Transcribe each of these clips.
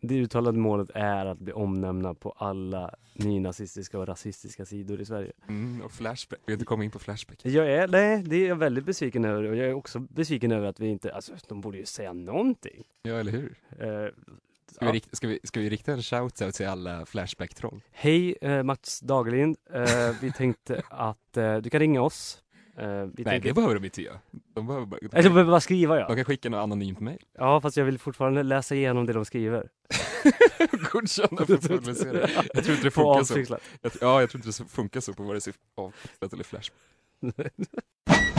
det uttalade målet är att bli omnämnda på alla nynazistiska och rasistiska sidor i Sverige. Mm, och Flashback, vi har inte kommit in på Flashback. Jag är, nej, det är jag väldigt besviken över och jag är också besviken över att vi inte, alltså de borde ju säga någonting. Ja, eller hur? Eh, Ska, ja. vi, rikt- ska, vi, ska vi rikta en shoutout till alla Flashback-troll? Hej eh, Mats Dagerlind, eh, vi tänkte att eh, du kan ringa oss. Vi Nej, tänkte, det behöver de inte göra. De behöver bara, Nej, de behöver bara skriva ja. de kan skicka något anonymt mejl. Ja, fast jag vill fortfarande läsa igenom det de skriver. Godkänna för publicering. Jag tror inte det funkar så. Jag- Ja, jag tror inte det funkar så på vare sig avpixlat eller Flashback.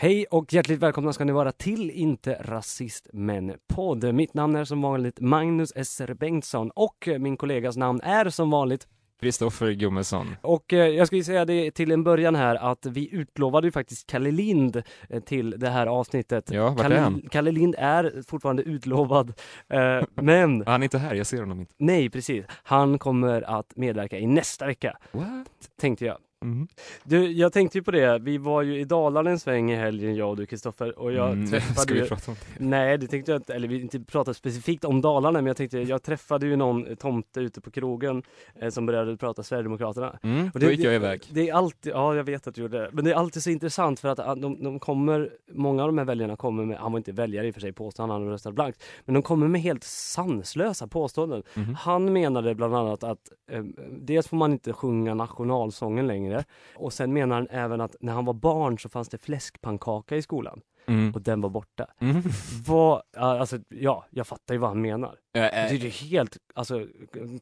Hej och hjärtligt välkomna ska ni vara till Inte Rasist Men podd. Mitt namn är som vanligt Magnus SR Bengtsson och min kollegas namn är som vanligt Kristoffer Gummesson. och eh, jag ju säga det till en början här att vi utlovade ju faktiskt Kalle Lind eh, till det här avsnittet. Ja, vart är Kalle, han? Kalle Lind är fortfarande utlovad, eh, men Han är inte här, jag ser honom inte. nej precis, han kommer att medverka i nästa vecka, What? tänkte jag. Mm. Du, jag tänkte ju på det, vi var ju i Dalarna en sväng i helgen jag och du Kristoffer och jag Mm, träffade Ska vi ju prata om det? Nej, det tänkte jag inte, eller vi inte prata specifikt om Dalarna, men jag tänkte, jag träffade ju någon tomte ute på krogen eh, som började prata Sverigedemokraterna. Mm, Och då gick jag iväg. Det är alltid, ja jag vet att du gjorde det, men det är alltid så intressant för att ah, de, de kommer, många av de här väljarna kommer med, han var inte väljare i och för sig påstår han, han röstade blankt, men de kommer med helt sanslösa påståenden. Mhm. Han menade bland annat att eh, dels får man inte sjunga nationalsången längre och sen menar han även att när han var barn så fanns det fläskpannkaka i skolan Mm. och den var borta. Mm. Vad, alltså ja, jag fattar ju vad han menar. Äh, Det äh, är ju helt, alltså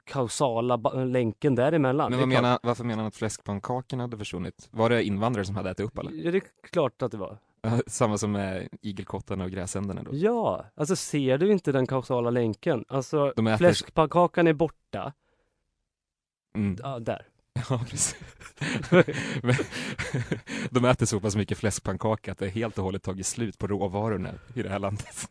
kausala länken däremellan. men Det vad menar, varför menar han att fläskpannkakorna hade försvunnit? Var det invandrare som hade ätit upp alla? Ja, det är klart att det var. Samma som med igelkottarna och gräsänderna då? Ja, alltså ser du inte den kausala länken? Alltså De äter- fläskpannkakan är borta, Mm. ja, där. Ja, precis. Men, de äter så pass mycket fläskpannkaka att det helt och hållet tagit slut på råvarorna i det här landet.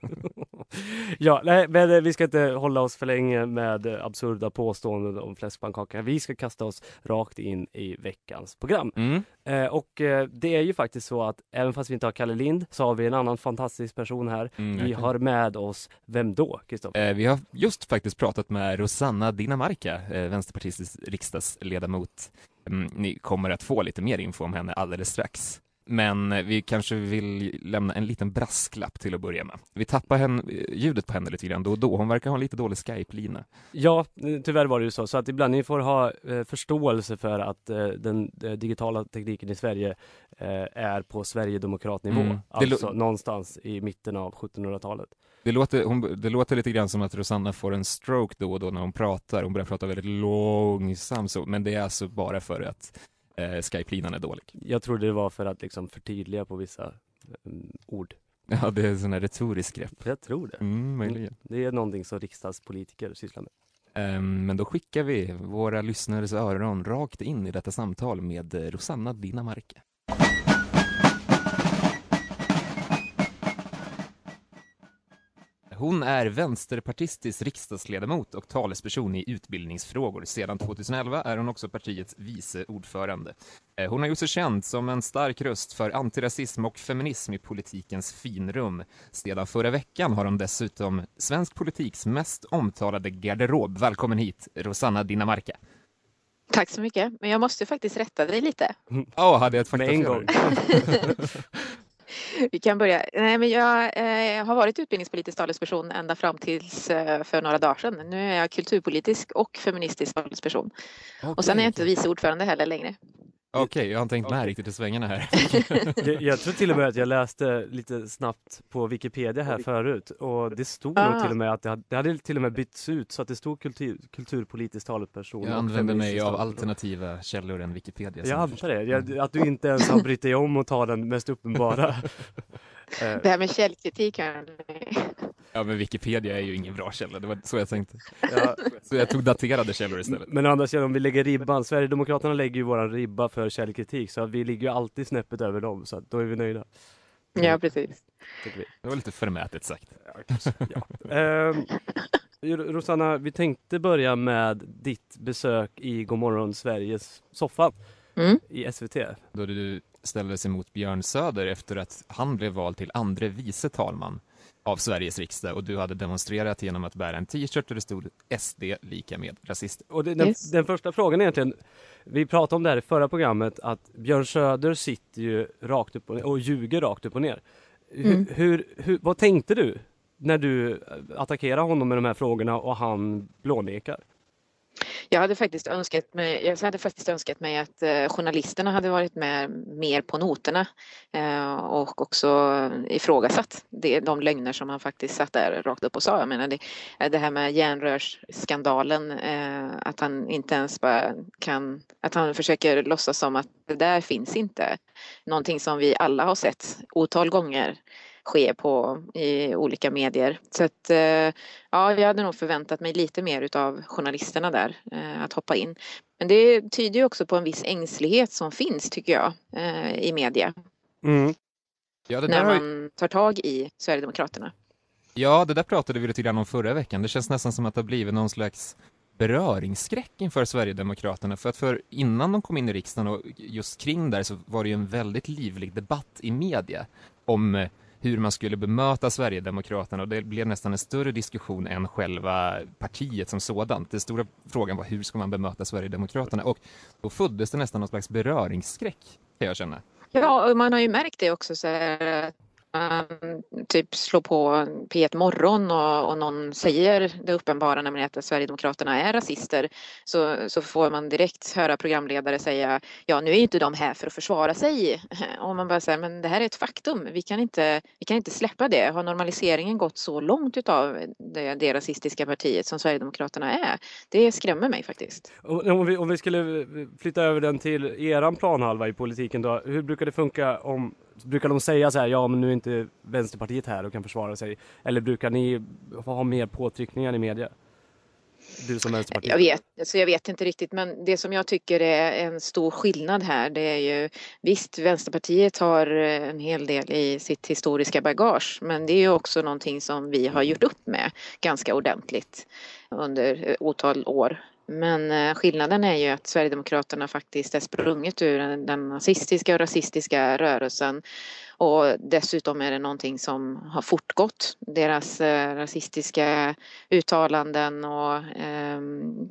ja, nej, men eh, vi ska inte hålla oss för länge med eh, absurda påståenden om fläskpannkaka. Vi ska kasta oss rakt in i veckans program. Mm. Eh, och eh, det är ju faktiskt så att även fast vi inte har Kalle Lind så har vi en annan fantastisk person här. Mm, Vi har med oss, vem då, Kristoffer? Eh, Vi har just faktiskt pratat med Rosanna Dinamarca, eh, Vänsterpartiets riksdagsledamot. Mm, Ni kommer att få lite mer info om henne alldeles strax. Men vi kanske vill lämna en liten brasklapp till att börja med. Vi tappar henne, eh, ljudet på henne lite grann då och då. Hon verkar ha en lite dålig Skype-lina. Ja, eh, tyvärr var det ju så. Så att ibland ni får ha eh, förståelse för att eh, den eh, digitala tekniken i Sverige eh, är på Sverigedemokratnivå. Mm. Alltså någonstans i mitten av 1700-talet. Det låter, hon, det låter lite grann som att Rosanna får en stroke då och då när hon pratar. Hon börjar prata väldigt långsamt så, men det är alltså bara för att eh, Skype-linan är dålig. Jag trodde det var för att liksom förtydliga på vissa eh, ord. Ja, det är här retorisk grepp. Jag tror det. Mm, möjligen. Det är någonting som riksdagspolitiker sysslar med. Ehm, men då skickar vi våra lyssnares öron rakt in i detta samtal med eh, Rosanna Dinamarca. Hon är vänsterpartistisk riksdagsledamot och talesperson i utbildningsfrågor. Sedan 2011 är hon också partiets vice ordförande. Eh, Hon har gjort sig känd som en stark röst för antirasism och feminism i politikens finrum. Sedan förra veckan har hon dessutom svensk politiks mest omtalade garderob. Välkommen hit, Rosanna Dinamarca. Tack så mycket. Men jag måste faktiskt rätta dig lite. Ja, hade jag ett Med en faktafel? gång. Vi kan börja. Nej, men jag eh, har varit utbildningspolitisk talesperson ända fram tills eh, för några dagar sedan. Nu är jag kulturpolitisk och feministisk talesperson. Och sen är jag inte vice ordförande heller längre. Okej, jag har inte tänkt med riktigt i svängarna här. Jag, jag tror till och med att jag läste lite snabbt på Wikipedia här förut och det stod nog Ah. till och med att det hade, det hade till och med bytts ut så att det stod kultur, kulturpolitisk talesperson. Jag använder mig av alternativa källor än Wikipedia. Jag antar det, jag, att du inte ens har brytt dig om att ta den mest uppenbara. Eh, Det här med källkritik. hörni. Ja, men Wikipedia är ju ingen bra källa. Det var så jag tänkte. ja, Så jag tog daterade källor istället. men å andra sidan om vi lägger ribban, Sverigedemokraterna lägger ju våran ribba för källkritik så att vi ligger ju alltid snäppet över dem så då är vi nöjda. Ja, precis. Det var lite förmätet sagt. Ja. Eh, Rosanna, vi tänkte börja med ditt besök i Godmorgon Sveriges soffa Mm. i SVT. Då du ställdes emot Björn Söder efter att han blev vald till andre vice talman av Sveriges riksdag och du hade demonstrerat genom att bära en t-shirt där det stod SD lika med rasist. Och det, den, Yes. den första frågan egentligen, vi pratade om det här i förra programmet, att Björn Söder sitter ju rakt upp och, ner och ljuger rakt upp och ner. Hur, Mm. hur, hur, vad tänkte du när du attackerade honom med de här frågorna och han blånekar? Jag hade faktiskt önskat mig, jag hade faktiskt önskat mig att eh, journalisterna hade varit med mer på noterna eh, och också ifrågasatt det, de lögner som han faktiskt satt där rakt upp och sa. Jag menar det, eh, det här med järnrörsskandalen, att han inte ens bara kan, att han försöker låtsas som att det där finns inte. Någonting som vi alla har sett otal gånger ske på i olika medier. Så att eh, ja, jag hade nog förväntat mig lite mer utav journalisterna där eh, att hoppa in. Men det tyder ju också på en viss ängslighet som finns tycker jag eh, i media Mm. Ja det, där när man tar tag i Sverigedemokraterna. ja, det där pratade vi lite grann om förra veckan. Det känns nästan som att det har blivit någon slags beröringsskräck inför Sverigedemokraterna. För att för innan de kom in i riksdagen och just kring där så var det ju en väldigt livlig debatt i media om eh, hur man skulle bemöta Sverigedemokraterna och det blev nästan en större diskussion än själva partiet som sådant. Den stora frågan var hur ska man bemöta Sverigedemokraterna och då föddes det nästan någon slags beröringsskräck kan jag känna. Ja, och man har ju märkt det också så här att Ehm, typ slå på P1 Morgon och, och någon säger det uppenbara, nämligen att Sverigedemokraterna är rasister, så, så får man direkt höra programledare säga ja, nu är inte de här för att försvara sig. Och man bara säger, men det här är ett faktum. Vi kan inte, vi kan inte släppa det. Har normaliseringen gått så långt utav det, det rasistiska partiet som Sverigedemokraterna är? Det skrämmer mig faktiskt. Om vi, om vi skulle flytta över den till eran planhalva i politiken då, hur brukar det funka om Brukar de säga så här, ja men nu är inte Vänsterpartiet här och kan försvara sig? Eller brukar ni ha mer påtryckningar i media? Du som Vänsterpartiet? Jag vet, alltså jag vet inte riktigt men det som jag tycker är en stor skillnad här det är ju visst Vänsterpartiet har eh, en hel del i sitt historiska bagage men det är ju också någonting som vi har gjort upp med ganska ordentligt under eh, otal år. Men eh, skillnaden är ju att Sverigedemokraterna faktiskt är sprunget ur den nazistiska och rasistiska rörelsen och dessutom är det någonting som har fortgått. Deras eh, rasistiska uttalanden och eh,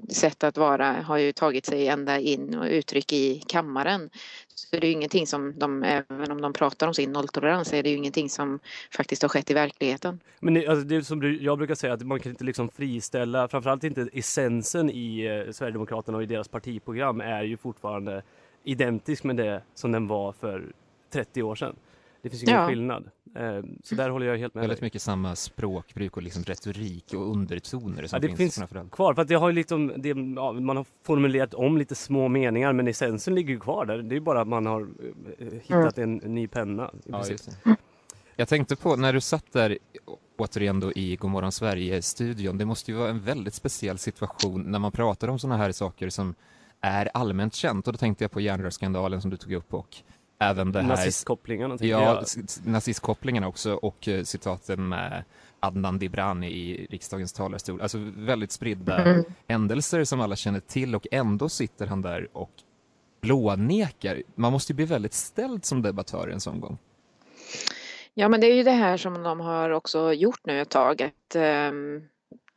sätt att vara har ju tagit sig ända in och uttryck i kammaren. Så det är ju ingenting som de, även om de pratar om sin nolltolerans, är det ju ingenting som faktiskt har skett i verkligheten. Men det, alltså det är som jag brukar säga att man kan inte liksom friställa, framförallt inte essensen i eh, Sverigedemokraterna och i deras partiprogram är ju fortfarande identisk med det som den var för 30 år sedan. Det finns ingen Ja. skillnad. Eh, så där håller jag helt med Väldigt dig. mycket samma språkbruk och liksom retorik och undertoner som Ja, det finns, finns kvar, för att det har ju liksom, det, ja, man har formulerat om lite små meningar men essensen ligger ju kvar där. Det är ju bara att man har eh, hittat en, en ny penna. i Ja, princip. just det. Jag tänkte på när du satt där återigen då i Godmorgon Sverige-studion, det måste ju vara en väldigt speciell situation när man pratar om sådana här saker som är allmänt känt och då tänkte jag på järnrörsskandalen som du tog upp och även det här Nazistkopplingarna Ja, nazistkopplingarna också och eh, citaten med Adnan Dibrani i riksdagens talarstol. Alltså väldigt spridda Mm. händelser som alla känner till och ändå sitter han där och blånekar. Man måste ju bli väldigt ställd som debattör en sån gång. Ja, men det är ju det här som de har också gjort nu ett tag, att ehm,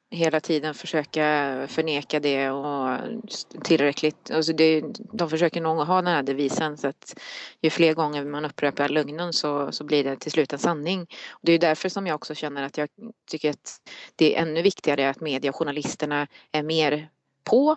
hela tiden försöka förneka det och tillräckligt, alltså det, de försöker nog ha den här devisen så att ju fler gånger man upprepar lögnen så, så blir det till slut en sanning. Och det är därför som jag också känner att jag tycker att det är ännu viktigare att media och journalisterna är mer på,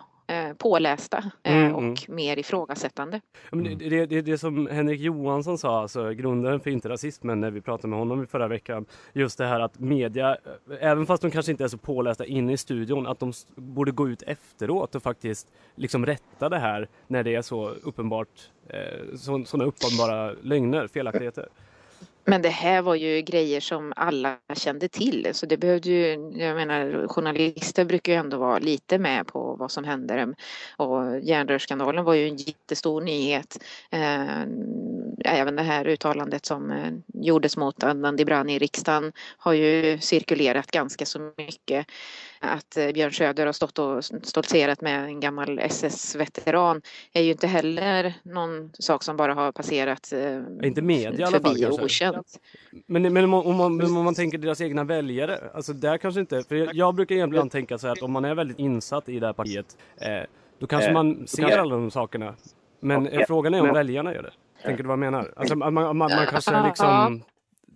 pålästa eh, Mm, och mm. mer ifrågasättande. Men det, det, det, som Henrik Johansson sa, alltså grundaren för inte rasismen när vi pratade med honom i förra veckan. Just det här att media, eh, även fast de kanske inte är så pålästa inne i studion, att de borde gå ut efteråt och faktiskt liksom rätta det här när det är så uppenbart, eh, så, sådana uppenbara lögner, felaktigheter. Men det här var ju grejer som alla kände till. Så det behövde ju, jag menar journalister brukar ju ändå vara lite med på vad som händer och järnrörsskandalen var ju en jättestor nyhet. Eh, även det här uttalandet som eh, gjordes mot Adnan Dibrani i riksdagen har ju cirkulerat ganska så mycket. Att eh, Björn Söder har stått och stoltserat med en gammal SS-veteran är ju inte heller någon sak som bara har passerat inte media, i alla fall, okänt. Men, men om, om, man, om man tänker deras egna väljare, alltså där kanske inte, för jag, jag brukar ibland tänka så här att om man är väldigt insatt i det här partiet, eh, då kanske eh, man ser alla de sakerna. Men eh, frågan är om väljarna gör det. Tänker du vad jag menar? Alltså man, man, man, man kanske liksom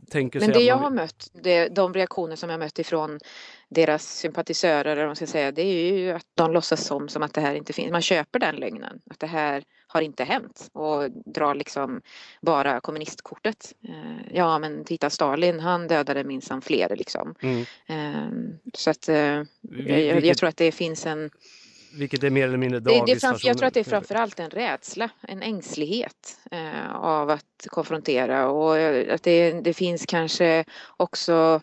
tänker Men det jag har mött, det, de reaktioner som jag mött ifrån deras sympatisörer, eller man ska säga, det är ju att de låtsas som, som att det här inte finns. Man köper den lögnen, att det här har inte hänt och drar liksom bara kommunistkortet. Eh, ja, men titta Stalin, han dödade minsann fler liksom. Mm. Eh, så att eh, jag, jag tror att det finns en vilket är mer eller mindre det, det framför, Jag tror att det är framförallt en rädsla, en ängslighet eh, av att konfrontera. Och att det, det finns kanske också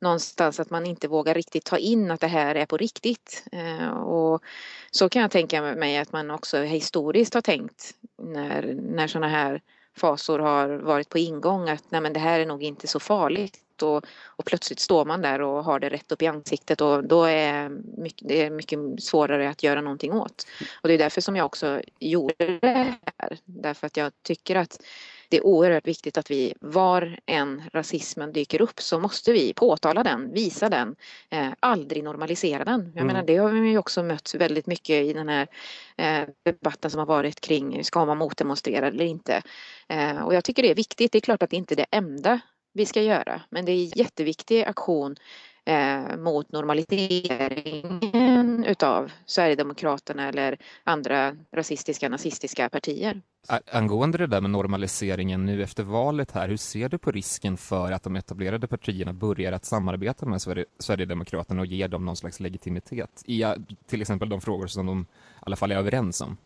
någonstans att man inte vågar riktigt ta in att det här är på riktigt. Eh, och så kan jag tänka mig att man också historiskt har tänkt när, när sådana här fasor har varit på ingång att nej men det här är nog inte så farligt och, och plötsligt står man där och har det rätt upp i ansiktet och då är mycket, det är mycket svårare att göra någonting åt. Och det är därför som jag också gjorde det här. Därför att jag tycker att det är oerhört viktigt att vi, var än rasismen dyker upp så måste vi påtala den, visa den, eh, aldrig normalisera den. Jag mm. menar det har vi ju också mött väldigt mycket i den här eh, debatten som har varit kring ska man motdemonstrera eller inte. Eh, och jag tycker det är viktigt, det är klart att det inte är det enda vi ska göra. Men det är en jätteviktig aktion eh, mot normaliseringen utav Sverigedemokraterna eller andra rasistiska, nazistiska partier. Angående det där med normaliseringen nu efter valet här, hur ser du på risken för att de etablerade partierna börjar att samarbeta med Sverigedemokraterna och ger dem någon slags legitimitet i till exempel de frågor som de i alla fall är överens om?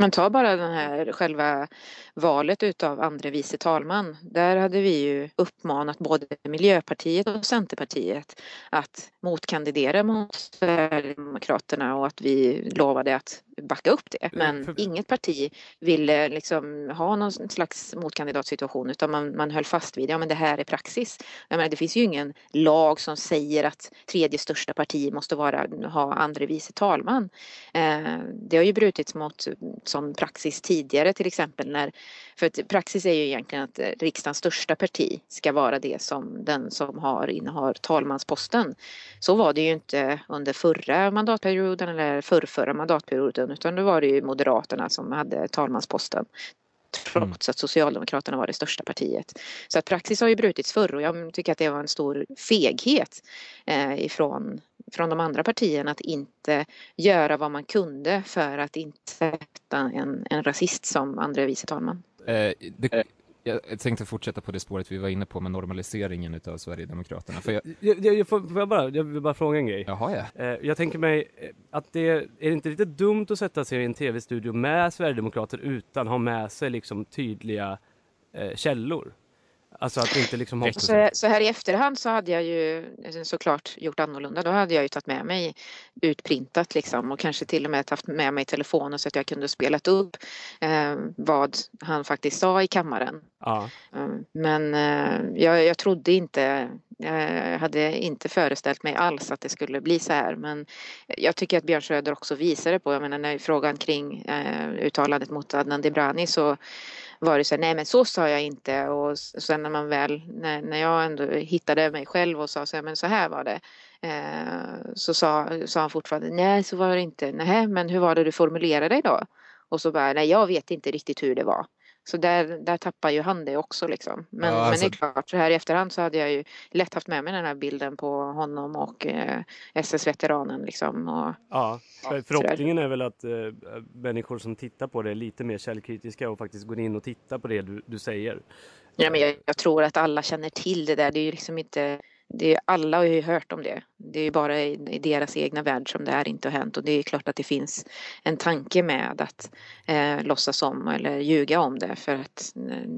Men ta bara den här själva valet utav andre vice talman. Där hade vi ju uppmanat både Miljöpartiet och Centerpartiet att motkandidera mot Sverigedemokraterna och att vi lovade att backa upp det. Men för... inget parti ville liksom ha någon slags motkandidatsituation utan man, man höll fast vid, ja men det här är praxis. Jag menar, det finns ju ingen lag som säger att tredje största parti måste vara, ha andre vice talman. Eh, det har ju brutits mot som praxis tidigare till exempel när, för att praxis är ju egentligen att riksdagens största parti ska vara det som den som har innehar talmansposten. Så var det ju inte under förra mandatperioden eller förrförra mandatperioden utan då var det ju Moderaterna som hade talmansposten trots att Socialdemokraterna var det största partiet. Så att praxis har ju brutits förr och jag tycker att det var en stor feghet eh, ifrån från de andra partierna att inte göra vad man kunde för att inte sätta en, en rasist som andre vice talman. Eh, det, jag tänkte fortsätta på det spåret vi var inne på med normaliseringen utav Sverigedemokraterna. För jag... Jag, jag, får, får jag, bara, jag vill bara fråga en grej. Jaha, ja. Eh, jag tänker mig eh, att det är det inte lite dumt att sätta sig i en tv-studio med Sverigedemokrater utan ha med sig liksom tydliga eh, källor? Alltså att inte liksom hoppas... så, så här i efterhand så hade jag ju såklart gjort annorlunda. Då hade jag ju tagit med mig utprintat liksom och kanske till och med haft med mig telefonen så att jag kunde spelat upp eh, vad han faktiskt sa i kammaren. Ja. Mm, men eh, jag, jag trodde inte, jag hade inte föreställt mig alls att det skulle bli så här. Men jag tycker att Björn Söder också visade på, jag menar när frågan kring eh, uttalandet mot Adnan Dibrani så var det så här, nej men så sa jag inte och sen när man väl, när, när jag ändå hittade mig själv och sa så här, men så här var det. Eh, så sa, sa han fortfarande, nej så var det inte, nej men hur var det du formulerade dig då? Och så bara, nej jag vet inte riktigt hur det var. Så där, där tappar ju han det också liksom. Men, ja, alltså... men det är alltså- klart, så här i efterhand så hade jag ju lätt haft med mig den här bilden på honom och eh, SS-veteranen liksom. Och, ja, för förhoppningen är väl att eh, människor som tittar på det är lite mer källkritiska och faktiskt går in och tittar på det du, du säger. Ja, men jag, jag, tror att alla känner till det där. Det är ju liksom inte det är, alla har ju hört om det. Det är bara i, i, deras egna värld som det här inte har hänt och det är klart att det finns en tanke med att eh, låtsas om eller ljuga om det för att eh,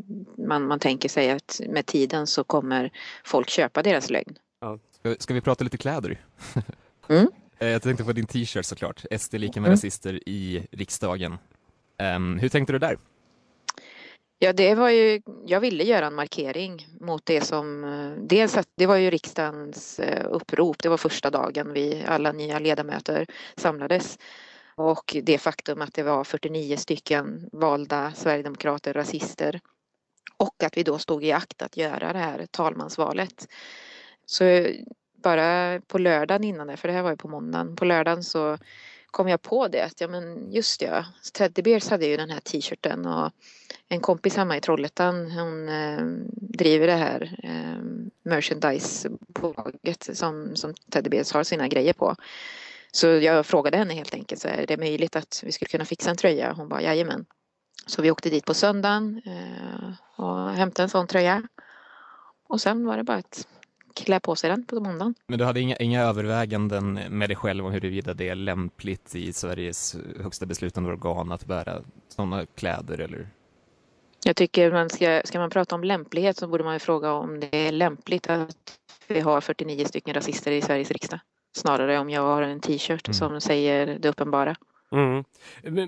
man, man tänker sig att med tiden så kommer folk köpa deras lögn. Ja. Ska, ska vi prata lite kläder? Mm. Eh, jag tänkte på din t-shirt såklart, SD lika med mm. rasister i riksdagen. Um, hur tänkte du där? Ja, det var ju, jag ville göra en markering mot det som, eh, dels att det var ju riksdagens eh, upprop, det var första dagen vi alla nya ledamöter samlades. Och det faktum att det var 49 stycken valda sverigedemokrater, rasister. Och att vi då stod i akt att göra det här talmansvalet. Så bara på lördagen innan det, för det här var ju på måndagen, på lördagen så kom jag på det att ja men just ja, Teddy Bears hade ju den här t-shirten och en kompis hemma i Trollhättan hon eh, driver det här eh, merchandisebolaget som, som Teddy Bears har sina grejer på. Så jag frågade henne helt enkelt så är det möjligt att vi skulle kunna fixa en tröja? Hon bara jajamän. Så vi åkte dit på söndagen eh, och hämtade en sån tröja. Och sen var det bara att klä på sig den på måndagen. Men du hade inga, inga överväganden med dig själv om huruvida det är lämpligt i Sveriges högsta beslutande organ att bära sådana kläder eller? Jag tycker man ska, ska man prata om lämplighet så borde man ju fråga om det är lämpligt att vi har 49 stycken rasister i Sveriges riksdag. Snarare om jag har en t-shirt mm. som säger det uppenbara. Mm.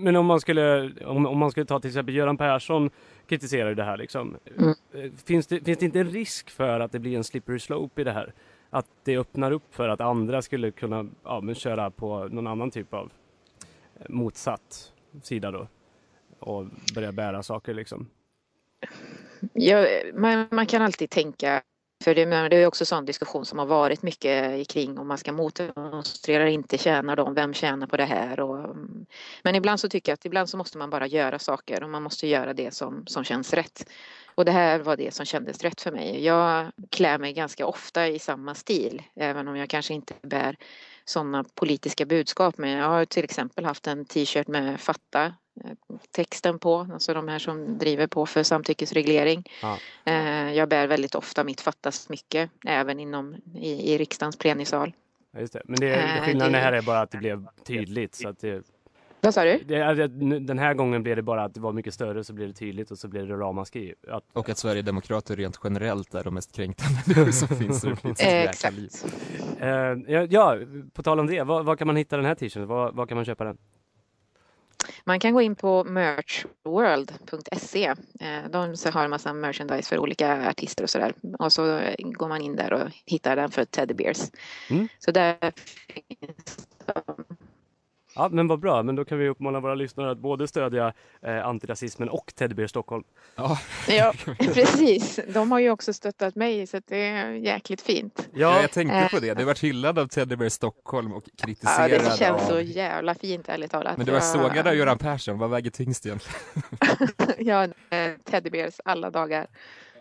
Men om man skulle, om, om man skulle ta till exempel Göran Persson kritiserar ju det här liksom. Mm. Eh, finns, det, finns det inte en risk för att det blir en slippery slope i det här? Att det öppnar upp för att andra skulle kunna ja, men köra på någon annan typ av eh, motsatt sida då? Och börja bära saker liksom? Ja, man, man kan alltid tänka för det, det är också sån diskussion som har varit mycket kring om man ska motdemonstrera eller inte tjänar de, vem tjänar på det här? Och, mm. men ibland så tycker jag att ibland så måste man bara göra saker och man måste göra det som, som känns rätt. Och det här var det som kändes rätt för mig. Jag klär mig ganska ofta i samma stil, även om jag kanske inte bär sådana politiska budskap. Men jag har till exempel haft en t-shirt med Fatta texten på, alltså de här som driver på för samtyckesreglering. Ja. Eh, jag bär väldigt ofta mitt fattas mycket, även inom i, i riksdagens plenisal. Ja, just det. Men det, eh, skillnaden här är bara att det blev tydligt. Så att det, vad sa du? Det, den här gången blev det bara att det var mycket större så blev det tydligt och så blev det ramaskri. Att... Och att Sverigedemokrater rent generellt är de mest kränkande som finns i Exakt. Uh, ja, ja, på tal om det, var, var kan man hitta den här t-shirten? Var, var kan man köpa den? Man kan gå in på merchworld.se. Eh, de har en massa merchandise för olika artister och sådär. Och så går man in där och hittar den för Teddy Bears. Mm. Så där finns de Ja, men vad bra. Men då kan vi uppmana våra lyssnare att både stödja eh, antirasismen och Teddybear Stockholm. Ja. ja, precis. De har ju också stöttat mig så det är jäkligt fint. Ja, jag tänkte på det. Du har varit hyllad av Teddybear Stockholm och kritiserad Ja, det känns av... så jävla fint ärligt talat. Men du var sågad av Göran Persson. Vad väger tyngst egentligen? ja, eh, Teddybears alla dagar.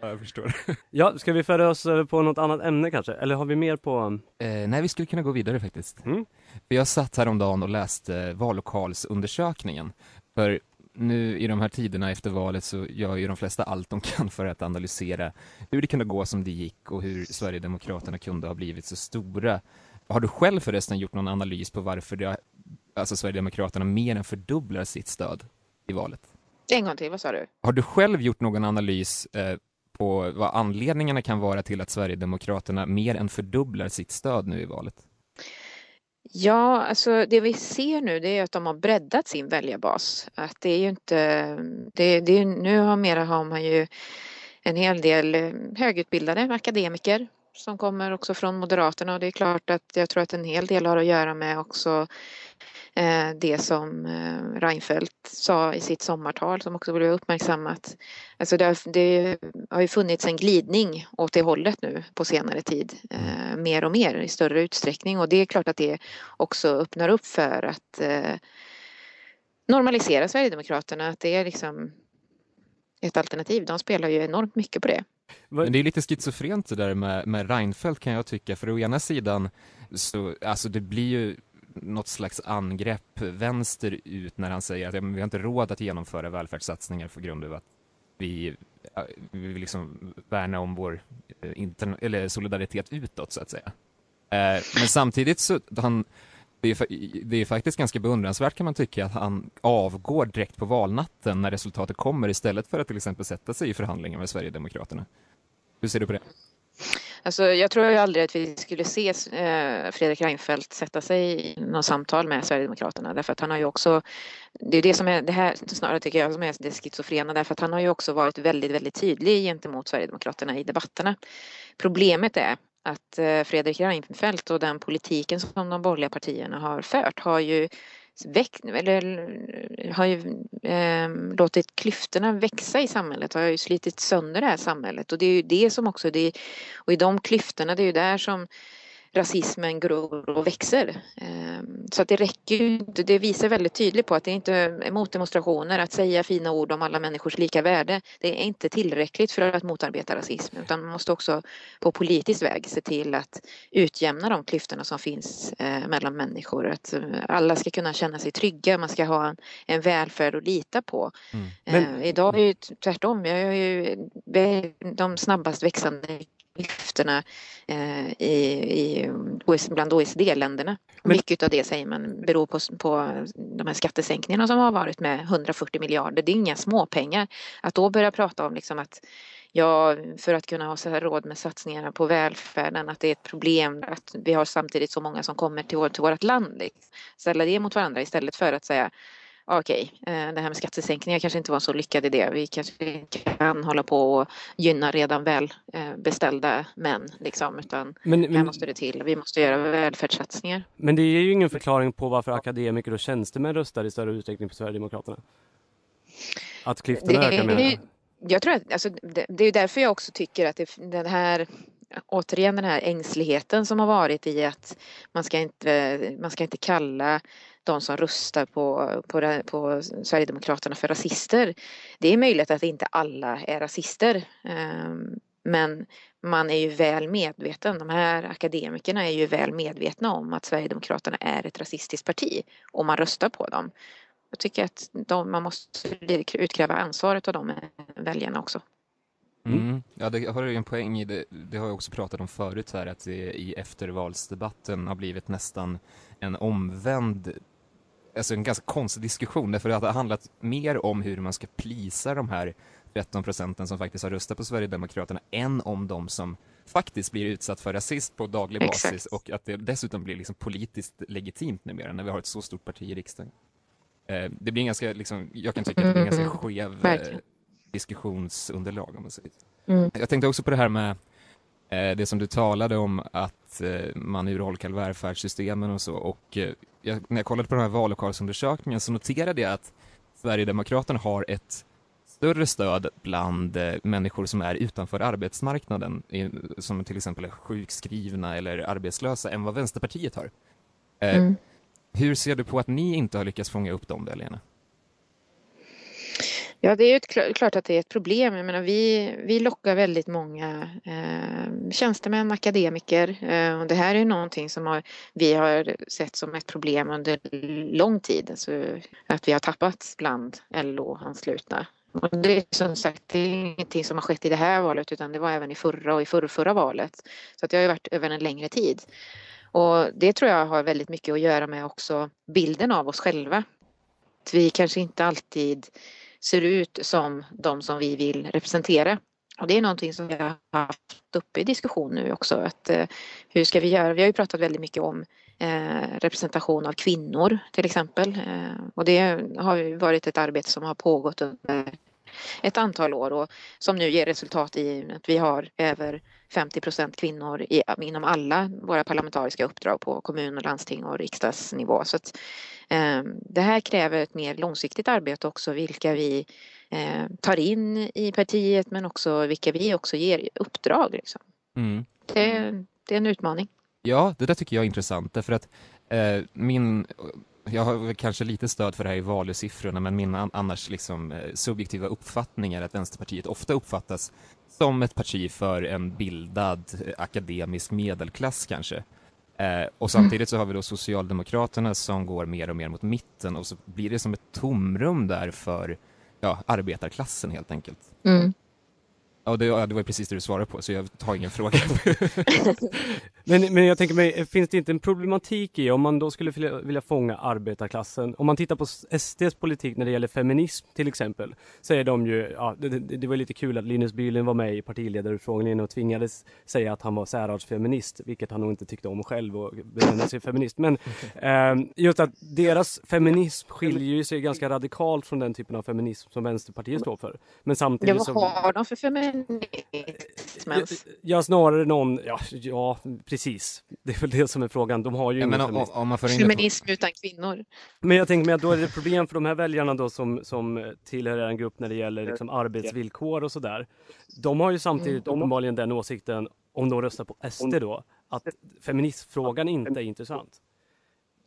Ja, jag förstår. Ja, ska vi föra oss på något annat ämne kanske? Eller har vi mer på... Eh, nej, vi skulle kunna gå vidare faktiskt. Mm. Jag satt häromdagen och läste vallokalsundersökningen. För nu i de här tiderna efter valet så gör ju de flesta allt de kan för att analysera hur det kunde gå som det gick och hur Sverigedemokraterna kunde ha blivit så stora. Har du själv förresten gjort någon analys på varför det, alltså Sverigedemokraterna mer än fördubblar sitt stöd i valet? En gång till, vad sa du? Har du själv gjort någon analys eh, på vad anledningarna kan vara till att Sverigedemokraterna mer än fördubblar sitt stöd nu i valet? Ja, alltså det vi ser nu det är att de har breddat sin väljarbas. Att det är ju inte, det, det, nu har mera har man ju en hel del högutbildade akademiker som kommer också från Moderaterna och det är klart att jag tror att en hel del har att göra med också eh, det som eh, Reinfeldt sa i sitt sommartal som också blev uppmärksammat. Alltså det, har, det har ju funnits en glidning åt det hållet nu på senare tid. Eh, mer och mer i större utsträckning och det är klart att det också öppnar upp för att normalisera Sverigedemokraterna. Att det är liksom ett alternativ. De spelar ju enormt mycket på det. Men det är lite schizofrent det där med, med Reinfeldt kan jag tycka, för å ena sidan så, alltså det blir ju något slags angrepp vänsterut när han säger att ja, vi har inte råd att genomföra välfärdssatsningar för grund av att vi vi vill liksom värna om vår eh, eller solidaritet utåt så att säga. Eh, men samtidigt så, han, det är, det är faktiskt ganska beundransvärt kan man tycka att han avgår direkt på valnatten när resultatet kommer istället för att till exempel sätta sig i förhandlingar med Sverigedemokraterna. Hur ser du på det? Alltså, jag tror ju aldrig att vi skulle se eh, Fredrik Reinfeldt sätta sig i något samtal med Sverigedemokraterna därför att han har ju också, det är det som är det här snarare tycker jag som är det schizofrena därför att han har ju också varit väldigt, väldigt tydlig gentemot Sverigedemokraterna i debatterna. Problemet är att eh, Fredrik Reinfeldt och den politiken som de borgerliga partierna har fört har ju väckt, eller eh, har ju eh, låtit klyftorna växa i samhället, har ju slitit sönder det här samhället. Och det är ju det som också, det, och i de klyftorna, det är ju där som rasismen gror och växer. Ehm, så att det räcker ju inte, det visar väldigt tydligt på att det inte är motdemonstrationer, att säga fina ord om alla människors lika värde. Det är inte tillräckligt för att motarbeta rasism utan man måste också på politisk väg se till att utjämna de klyftorna som finns eh, mellan människor. Att eh, alla ska kunna känna sig trygga, man ska ha en, en välfärd att lita på. Mm. Men... Eh, idag är det ju tvärtom, jag är ju de snabbast växande klyftorna eh, i, i, bland OECD-länderna. Mycket av det säger man beror på, på de här skattesänkningarna som har varit med 140 miljarder. Det är inga småpengar. Att då börja prata om liksom att ja, för att kunna ha så här råd med satsningarna på välfärden, att det är ett problem att vi har samtidigt så många som kommer till, till vårt land. Liksom. Ställa det mot varandra istället för att säga okej, eh, det här med skattesänkningar kanske inte var så lyckad idé. Vi kanske kan hålla på och gynna redan väl eh, beställda män liksom, utan men, men, här måste det till. Vi måste göra välfärdssatsningar. Men det är ju ingen förklaring på varför akademiker och tjänstemän röstar i större utsträckning på Sverigedemokraterna. Att klyftorna det, ökar med jag tror att alltså, det, det, är därför jag också tycker att det, den här återigen den här ängsligheten som har varit i att man ska inte, man ska inte kalla de som röstar på, på, på Sverigedemokraterna för rasister. Det är möjligt att inte alla är rasister. Ehm, men man är ju väl medveten, de här akademikerna är ju väl medvetna om att Sverigedemokraterna är ett rasistiskt parti och man röstar på dem. Jag tycker att de, man måste utkräva ansvaret av de väljarna också. Mm. mm. Ja, det har du en poäng i. Det, det har jag också pratat om förut här, att det i eftervalsdebatten har blivit nästan en omvänd alltså en ganska konstig diskussion därför att det har handlat mer om hur man ska plisa de här 13 procenten som faktiskt har röstat på Sverigedemokraterna än om de som faktiskt blir utsatt för rasism på daglig basis Exakt. och att det dessutom blir liksom politiskt legitimt numera när vi har ett så stort parti i riksdagen. Eh, det blir ganska, liksom, jag kan tycka att det blir en ganska mm. skev eh, diskussionsunderlag om man säger mm. Jag tänkte också på det här med det som du talade om att man urholkar välfärdssystemen och så och jag, när jag kollade på den här vallokalsundersökningen så noterade jag att Sverigedemokraterna har ett större stöd bland eh, människor som är utanför arbetsmarknaden, som till exempel är sjukskrivna eller arbetslösa, än vad Vänsterpartiet har. Eh, mm. Hur ser du på att ni inte har lyckats fånga upp dem, Lena? Ja, det är ju klart att det är ett problem. Jag menar, vi, vi lockar väldigt många eh, tjänstemän, akademiker. Eh, och det här är någonting som har, vi har sett som ett problem under lång tid. Alltså, att vi har tappat bland LO-anslutna. Och det är som sagt det är ingenting som har skett i det här valet utan det var även i förra och i förrförra valet. Så att det har ju varit över en längre tid. Och det tror jag har väldigt mycket att göra med också bilden av oss själva. Att vi kanske inte alltid ser ut som de som vi vill representera. Och det är någonting som vi har haft uppe i diskussion nu också. Att, eh, hur ska vi göra? Vi har ju pratat väldigt mycket om eh, representation av kvinnor till exempel. Eh, och det har ju varit ett arbete som har pågått under ett antal år och som nu ger resultat i att vi har över 50 procent kvinnor i, inom alla våra parlamentariska uppdrag på kommun och landsting och riksdagsnivå. Så att, eh, det här kräver ett mer långsiktigt arbete också, vilka vi eh, tar in i partiet men också vilka vi också ger uppdrag. Liksom. Mm. Det, det, är en utmaning. Ja, det där tycker jag är intressant därför att eh, min jag har kanske lite stöd för det här i valusiffrorna men min annars liksom eh, subjektiva uppfattning är att Vänsterpartiet ofta uppfattas som ett parti för en bildad eh, akademisk medelklass kanske. Eh, och samtidigt så har vi då Socialdemokraterna som går mer och mer mot mitten och så blir det som ett tomrum där för ja, arbetarklassen helt enkelt. Mm. Ja, det, ja, det var precis det du svarade på, så jag tar ingen fråga. men, men jag tänker mig, finns det inte en problematik i om man då skulle vilja, vilja fånga arbetarklassen? Om man tittar på SDs politik när det gäller feminism till exempel, så är de ju, ja, det, det var lite kul att Linus Bylund var med i partiledarutfrågningen och tvingades säga att han var särartsfeminist, vilket han nog inte tyckte om själv och benämna sig feminist. Men eh, just att deras feminism skiljer sig ganska radikalt från den typen av feminism som Vänsterpartiet står för. Men samtidigt ja, vad har de för feminism? Ja, snarare någon, ja, ja precis. Det är väl det som är frågan. De har ju ja, men om, om man får Feminism utan kvinnor. Men jag tänker mig att då är det problem för de här väljarna då som, som tillhör en grupp när det gäller liksom arbetsvillkor och sådär. De har ju samtidigt mm. uppenbarligen den åsikten, om de röstar på SD då, att feministfrågan inte är intressant.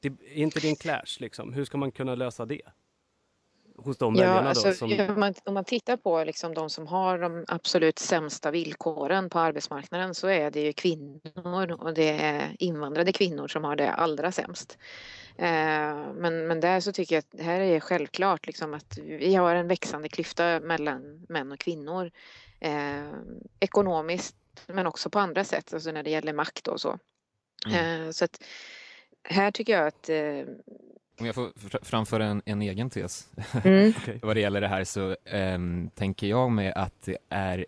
Det, är inte det en clash liksom? Hur ska man kunna lösa det? Hos de ja, väljarna? Alltså, då, som... om, man, om man tittar på liksom de som har de absolut sämsta villkoren på arbetsmarknaden så är det ju kvinnor och det är invandrade kvinnor som har det allra sämst. Eh, men, men där så tycker jag att det här är självklart liksom att vi har en växande klyfta mellan män och kvinnor. Eh, ekonomiskt men också på andra sätt, alltså när det gäller makt och så. Mm. Eh, så att här tycker jag att eh, om jag får framföra en, en egen tes mm. vad det gäller det här så um, tänker jag mig att det är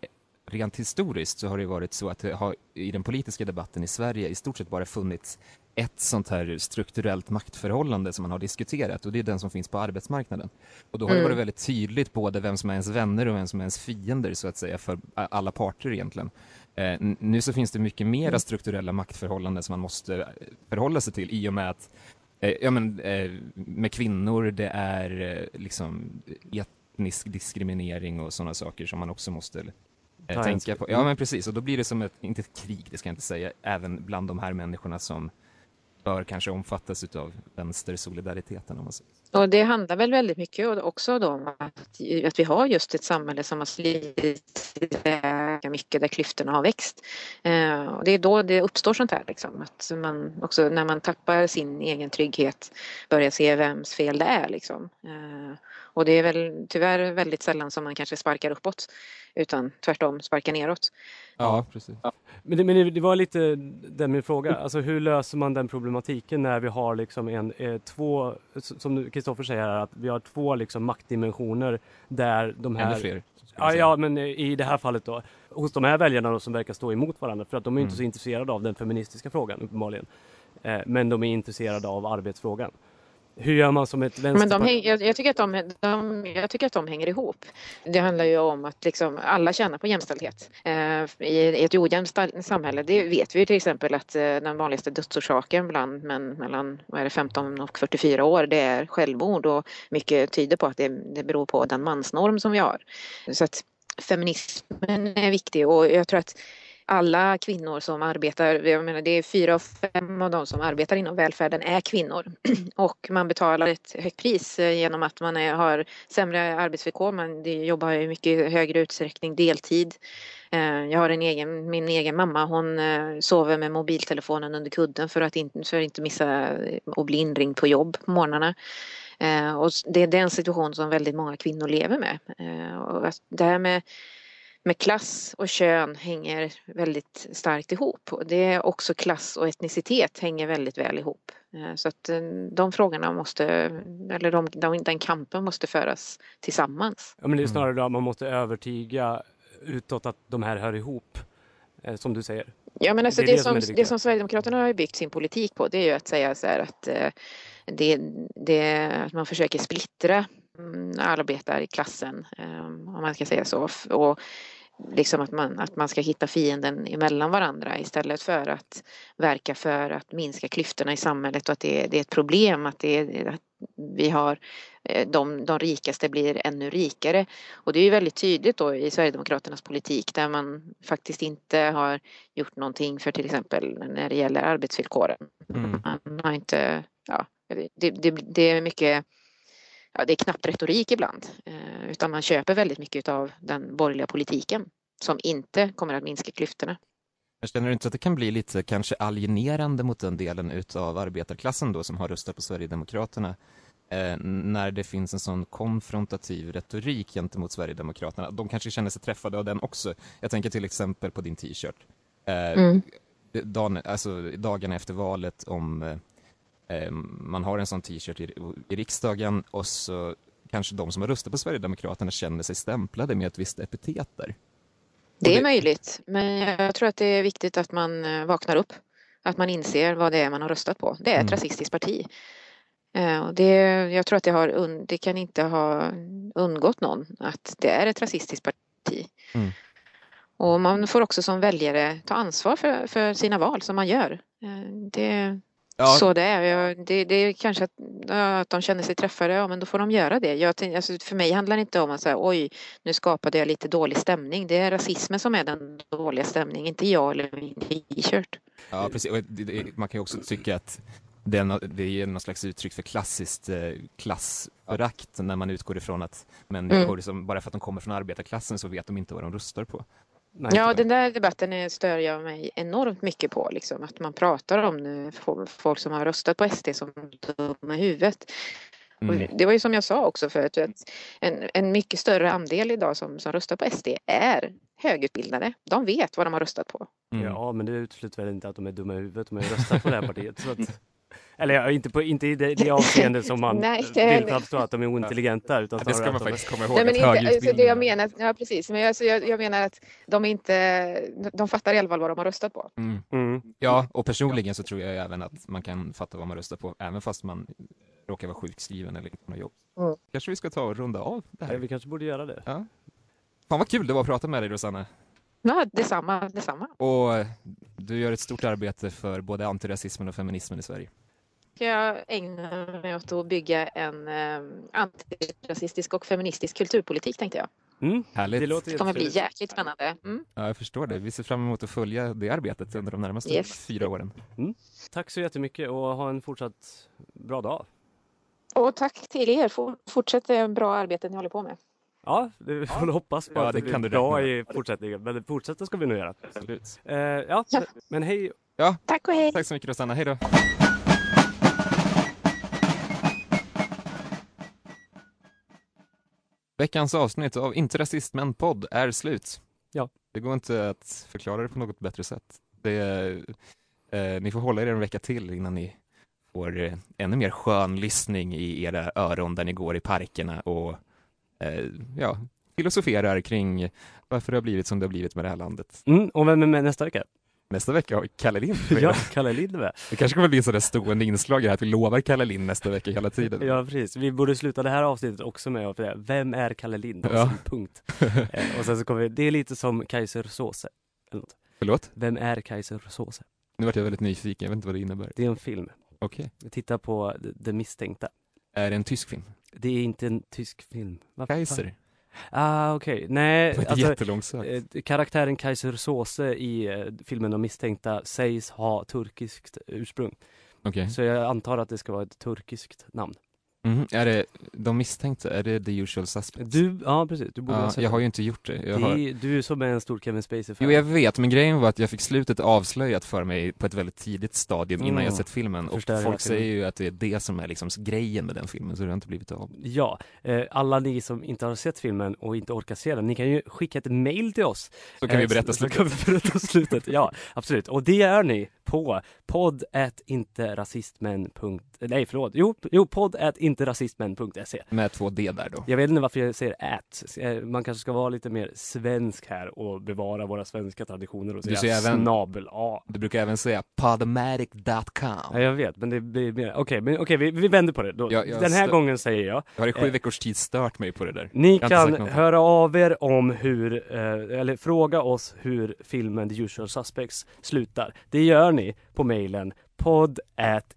rent historiskt så har det varit så att det har i den politiska debatten i Sverige i stort sett bara funnits ett sånt här strukturellt maktförhållande som man har diskuterat och det är den som finns på arbetsmarknaden. Och då har mm. det varit väldigt tydligt både vem som är ens vänner och vem som är ens fiender så att säga för alla parter egentligen. Eh, nu så finns det mycket mera mm. strukturella maktförhållanden som man måste eh, förhålla sig till i och med att ja, men, eh, med kvinnor, det är eh, liksom etnisk diskriminering och sådana saker som man också måste eh, tänka på. Ja, men precis. Och då blir det som ett, inte ett krig, det ska jag inte säga, även bland de här människorna som bör kanske omfattas av vänstersolidariteten. Om man säger. Och det handlar väl väldigt mycket också om att, att vi har just ett samhälle som har slitit mycket där klyftorna har växt. Eh, och det är då det uppstår sånt här liksom, att man också när man tappar sin egen trygghet börjar se vems fel det är liksom. Eh, och det är väl tyvärr väldigt sällan som man kanske sparkar uppåt utan tvärtom sparkar neråt. Ja, precis. Ja. Men, det, men det var lite den min fråga, alltså hur löser man den problematiken när vi har liksom en, eh, två, som Kristoffer säger här, att vi har två liksom maktdimensioner där de här... Ännu fler. Ja, ja, men i det här fallet då, hos de här väljarna då, som verkar stå emot varandra, för att de är mm. inte så intresserade av den feministiska frågan uppenbarligen. Eh, men de är intresserade av arbetsfrågan. Hur gör man som ett vänsterparti? Men de, jag, jag, tycker att de, de, jag tycker att de hänger ihop. Det handlar ju om att liksom alla tjänar på jämställdhet. Eh, I ett ojämnt samhälle, det vet vi ju till exempel att eh, den vanligaste dödsorsaken bland män mellan vad är det, 15 och 44 år, det är självmord och mycket tyder på att det, det beror på den mansnorm som vi har. Så att feminismen är viktig och jag tror att alla kvinnor som arbetar, jag menar det är fyra av fem av de som arbetar inom välfärden är kvinnor och man betalar ett högt pris eh, genom att man är, har sämre arbetsvillkor, man jobbar i mycket högre utsträckning deltid. Eh, jag har en egen, min egen mamma, hon eh, sover med mobiltelefonen under kudden för att inte, för att inte missa och bli inringd på jobb på morgnarna. Och det är den situation som väldigt många kvinnor lever med. Och det här med med klass och kön hänger väldigt starkt ihop. Det är också klass och etnicitet hänger väldigt väl ihop. Eh, så att eh, de frågorna måste, eller de, de, den kampen måste föras tillsammans. Ja, men det är snarare då att man måste övertyga utåt att de här hör ihop, eh, som du säger. Ja, men alltså det, det, det, som, det, det som Sverigedemokraterna har byggt sin politik på det är ju att säga så här att det, det, att man försöker splittra mm, arbetarklassen, om man ska säga så. Och liksom att man, att man ska hitta fienden emellan varandra istället för att verka för att minska klyftorna i samhället och att det, det är ett problem att, det, att vi har eh, de, de rikaste blir ännu rikare. Och det är ju väldigt tydligt då i Sverigedemokraternas politik där man faktiskt inte har gjort någonting för till exempel när det gäller arbetsvillkoren. Mm. Man har inte, ja, det, det, det är mycket ja, det är knappt retorik ibland, eh, utan man köper väldigt mycket av den borgerliga politiken som inte kommer att minska klyftorna. Jag känner inte att det kan bli lite kanske alienerande mot den delen utav arbetarklassen då som har röstat på Sverigedemokraterna eh, när det finns en sån konfrontativ retorik gentemot Sverigedemokraterna. De kanske känner sig träffade av den också. Jag tänker till exempel på din t-shirt. Eh, Mm. dagen, alltså, dagarna efter valet om man har en sån t-shirt i, i riksdagen och så kanske de som har röstat på Sverigedemokraterna känner sig stämplade med ett visst epitet där. Det är möjligt, men jag tror att det är viktigt att man eh, vaknar upp. Att man inser vad det är man har röstat på. Det är ett Mm. rasistiskt parti. Eh, Och det, jag tror att det, har, det kan inte ha undgått någon att det är ett rasistiskt parti. Mm. Och man får också som väljare ta ansvar för, för sina val som man gör. Eh, Det, Ja. Så det är. Det, det är kanske att, att de känner sig träffade, ja men då får de göra det. Jag, alltså, för mig handlar det inte om att säga oj, nu skapade jag lite dålig stämning. Det är rasismen som är den dåliga stämningen, inte jag eller min t-shirt. Ja, precis. Man kan ju också tycka att det är, nå- det är någon slags uttryck för klassiskt eh, klassförakt när man utgår ifrån att människor Mm. som, bara för att de kommer från arbetarklassen så vet de inte vad de röstar på. Nej, Ja, den där debatten är- stör jag mig enormt mycket på. Liksom, att man pratar om folk som har röstat på SD som dumma i huvudet. Mm. Det var ju som jag sa också förut, att en, en mycket större andel idag som, som röstar på SD är högutbildade. De vet vad de har röstat på. Mm. Ja, men det utesluter väl inte att de är dumma i huvudet. De har ju röstat på det här partiet. Så att, eller ja, inte, på, inte i det, det avseendet som man Nej, vill framstå att de är ointelligenta. Utan Ja, det ska man är- faktiskt komma ihåg. Nej, men inte, alltså, det jag menar, ja precis, men jag, alltså, jag, jag menar att de inte, de fattar i alla fall vad de har röstat på. Mm. Mm. Ja, och personligen så tror jag även att man kan fatta vad man röstar på, även fast man råkar vara sjukskriven eller inte har något jobb. Mm. Kanske vi ska ta och runda av det Ja, här. vi kanske borde göra det. Ja. Fan vad kul det var att prata med dig Rosanna. Ja, detsamma, detsamma. Och du gör ett stort arbete för både antirasismen och feminismen i Sverige. Jag ägnar mig åt att bygga en eh, antirasistisk och feministisk kulturpolitik tänkte jag. Mm. Härligt. Det låter Det kommer bli jäkligt spännande. Mm. Ja, jag förstår det. Vi ser fram emot att följa det arbetet under de närmaste Yes. fyra åren. Tack så jättemycket och ha en fortsatt bra dag. Och tack till er. For- Fortsätt det bra arbetet ni håller på med. Ja, det vi får väl hoppas på Ja, att det, det kan blir bra i fortsättningen. Men fortsätta ska vi nog göra. Absolut. Eh, ja, Ja. men hej Tack och hej! Tack så mycket Rosanna, hej då. Veckans avsnitt av Inte rasist men podd är slut. Ja. Det går inte att förklara det på något bättre sätt. Det eh, ni får hålla er en vecka till innan ni får eh, ännu mer skön lyssning i era öron där ni går i parkerna och eh, ja, filosoferar kring varför det har blivit som det har blivit med det här landet. Mm, och vem är med nästa vecka? Nästa vecka har vi Kalle Lind. Ja, Kalle Lind med. Det kanske kommer bli en sån där stående inslag här att vi lovar Kalle Lind nästa vecka hela tiden. Ja, precis. Vi borde sluta det här avsnittet också med att säga, vem är Kalle Lind? Och Ja. punkt. Eh, och sen så kommer vi, det är lite som Kaiser något. Förlåt? Vem är Kaiser Soze? Nu vart jag väldigt nyfiken, jag vet inte vad det innebär. Det är en film. Okej. Vi tittar på Det misstänkta. Är det en tysk film? Det är inte en tysk film. Vad fan? Kaiser? Ah, okej. Nej, Det var inte alltså, jättelångsökt. eh, karaktären Kaiser Soze i eh, filmen De misstänkta sägs ha turkiskt ursprung. Okej. Så jag antar att det ska vara ett turkiskt namn. Mhm. Är det, de misstänkta, är det the usual suspects? Du, ja precis, du borde ha ja, sett jag har ju inte gjort det. Jag det har... Du som är en stor Kevin Spacey-fan. Jo, jag vet, men grejen var att jag fick slutet avslöjat för mig på ett väldigt tidigt stadium innan Mm. jag sett filmen. Och Förstör hela folk säger ju att det är det som är liksom grejen med den filmen, så det har inte blivit av. Ja, eh, alla ni som inte har sett filmen och inte orkar se den, ni kan ju skicka ett mail till oss. Så kan Eh, vi berätta så, så slutet. kan vi berätta slutet. Ja, absolut. Och det gör ni på podd inte rasistmän. Nej, förlåt. Jo, jo podd inte rasistmän.se. Med två D där då. Jag vet inte varför jag säger at. Eh, Man kanske ska vara lite mer svensk här och bevara våra svenska traditioner och Du säga snabel A. Du brukar även säga podomatic.com. Ja, jag vet, men det blir mer... Okej, men okej, vi, vi vänder på det. Då. Ja, jag Den här gången säger jag Jag har i sju Eh. veckors tid stört mig på det där. Ni Jag kan höra av er om hur, eh, eller fråga oss hur filmen The Usual Suspects slutar. Det gör ni på mejlen podd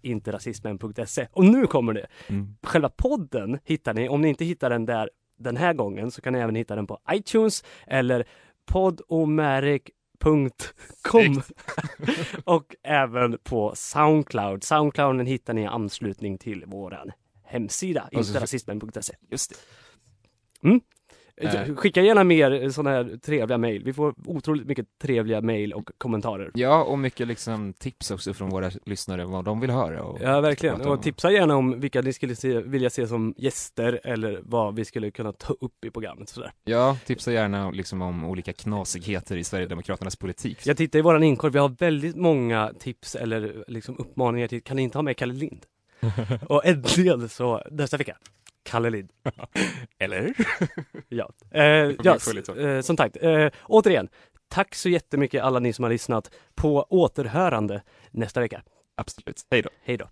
interasismen.se. Och nu kommer det! Mm. Själva podden hittar ni, om ni inte hittar den där den här gången så kan ni även hitta den på iTunes eller podomeric.com och även på Soundcloud. Soundclouden hittar ni i anslutning till våran hemsida, interasismen.se. Just det. Eh. Skicka gärna mer sådana här trevliga mejl. Vi får otroligt mycket trevliga mejl och kommentarer. Ja, och mycket liksom tips också från våra lyssnare, vad de vill höra. Och Ja, verkligen. Och tipsa gärna om vilka ni skulle se, vilja se som gäster eller vad vi skulle kunna ta upp i programmet. Sådär. Ja, tipsa gärna liksom om olika knasigheter i Sverigedemokraternas politik. Jag tittar i våran inkorg, vi har väldigt många tips eller liksom uppmaningar till, kan ni inte ha med Kalle Lind? och äntligen så, nästa vecka, Kalle Lind. Eller? Ja, eh, ja eh, som sagt, eh, återigen, tack så jättemycket alla ni som har lyssnat på återhörande nästa vecka. Absolut. Hej då. Hej då.